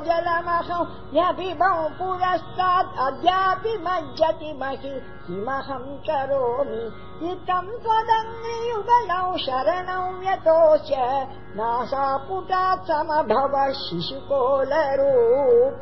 जलमसौ न्यपिबौ पुरस्तात् अद्यापि मज्जति महि किमहम् करोमि? इत्थम् त्वदङ्गियुगलौ शरणौ यतोश्च नासापुटात् नासा पुटात् समभव शिशुकोलरूप।